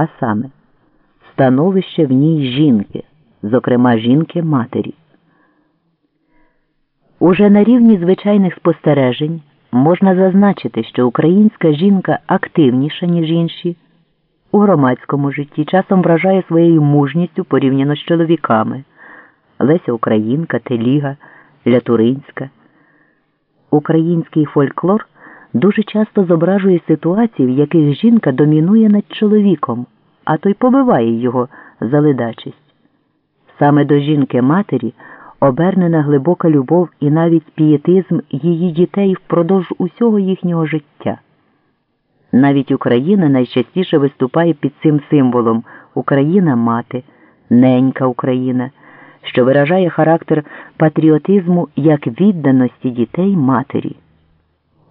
а саме становище в ній жінки, зокрема жінки матері. Уже на рівні звичайних спостережень можна зазначити, що українська жінка активніша, ніж інші, у громадському житті часом вражає своєю мужністю порівняно з чоловіками Леся Українка, Теліга, Лятуринська. Український фольклор дуже часто зображує ситуації, в яких жінка домінує над чоловіком, а той побиває його за ледачість. Саме до жінки матері обернена глибока любов і навіть пієтизм її дітей впродовж усього їхнього життя. Навіть Україна найчастіше виступає під цим символом Україна мати, ненька Україна, що виражає характер патріотизму як відданості дітей матері.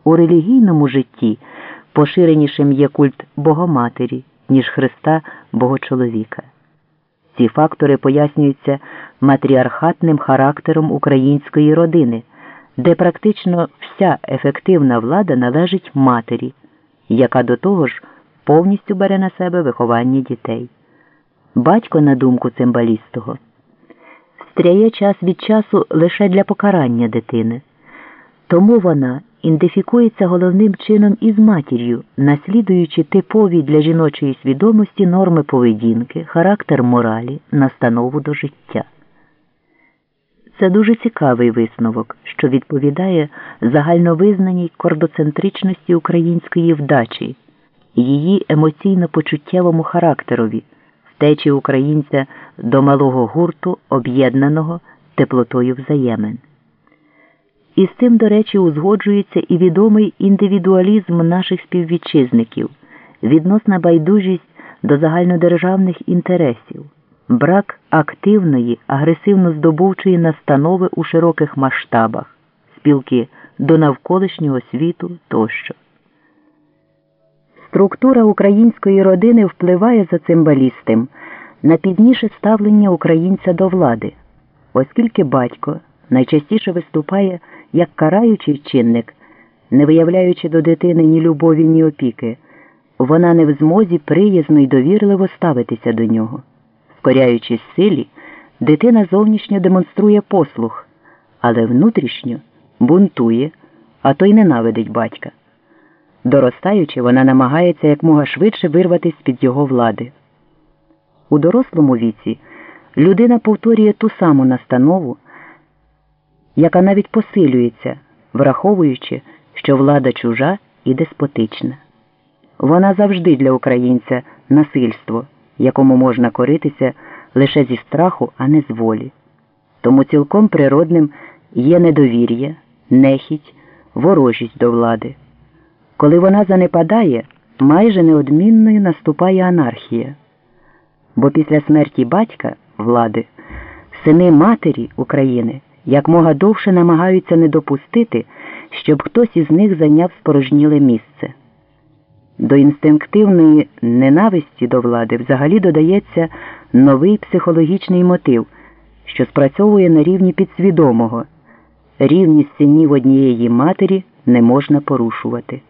У релігійному житті поширенішим є культ Богоматері, ніж Христа Богочоловіка. Ці фактори пояснюються матріархатним характером української родини, де практично вся ефективна влада належить матері, яка до того ж повністю бере на себе виховання дітей. Батько, на думку цимбалістого, встряє час від часу лише для покарання дитини, тому вона ідентифікується головним чином із матір'ю, наслідуючи типові для жіночої свідомості норми поведінки, характер моралі, настанову до життя. Це дуже цікавий висновок, що відповідає загальновизнаній кордоцентричності української вдачі, її емоційно-почуттєвому характерові, втечі українця до малого гурту, об'єднаного теплотою взаємин. І з цим, до речі, узгоджується і відомий індивідуалізм наших співвітчизників, відносна байдужість до загальнодержавних інтересів, брак активної, агресивно здобувчої настанови у широких масштабах, спілки до навколишнього світу тощо. Структура української родини впливає за цимбалістем на пізніше ставлення українця до влади, оскільки батько найчастіше виступає як караючий чинник, не виявляючи до дитини ні любові, ні опіки, вона не в змозі приязно й довірливо ставитися до нього. Скоряючись силі, дитина зовнішньо демонструє послух, але внутрішньо бунтує, а то й ненавидить батька. Доростаючи, вона намагається якмога швидше вирватися з під його влади. У дорослому віці людина повторює ту саму настанову яка навіть посилюється, враховуючи, що влада чужа і деспотична. Вона завжди для українця насильство, якому можна коритися лише зі страху, а не з волі. Тому цілком природним є недовір'я, нехіть, ворожість до влади. Коли вона занепадає, майже неодмінною наступає анархія. Бо після смерті батька влади сини матері України якмога довше намагаються не допустити, щоб хтось із них зайняв спорожніле місце. До інстинктивної ненависті до влади взагалі додається новий психологічний мотив, що спрацьовує на рівні підсвідомого. Рівність синів однієї матері не можна порушувати.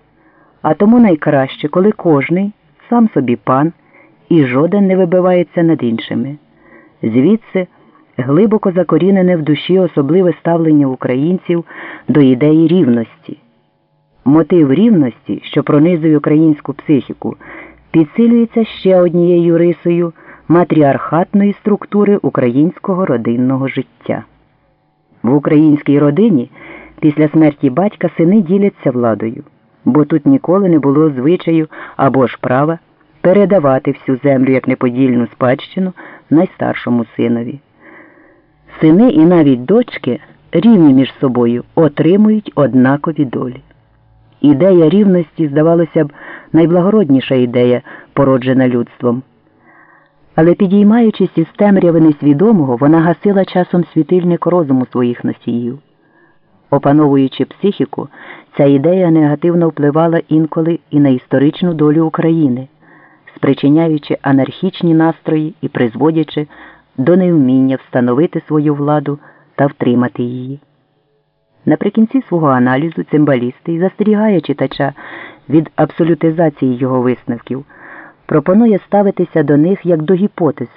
А тому найкраще, коли кожний сам собі пан і жоден не вибивається над іншими. Звідси глибоко закорінене в душі особливе ставлення українців до ідеї рівності. Мотив рівності, що пронизує українську психіку, підсилюється ще однією рисою матріархатної структури українського родинного життя. В українській родині після смерті батька сини діляться владою, бо тут ніколи не було звичаю або ж права передавати всю землю як неподільну спадщину найстаршому синові. Сини і навіть дочки рівні між собою отримують однакові долі. Ідея рівності, здавалося б, найблагородніша ідея, породжена людством. Але підіймаючись із темряви несвідомого, вона гасила часом світильник розуму своїх носіїв. Опановуючи психіку, ця ідея негативно впливала інколи і на історичну долю України, спричиняючи анархічні настрої і призводячи до невміння встановити свою владу та втримати її. Наприкінці свого аналізу цимбалісти, застерігає читача від абсолютизації його висновків, пропонує ставитися до них як до гіпотез,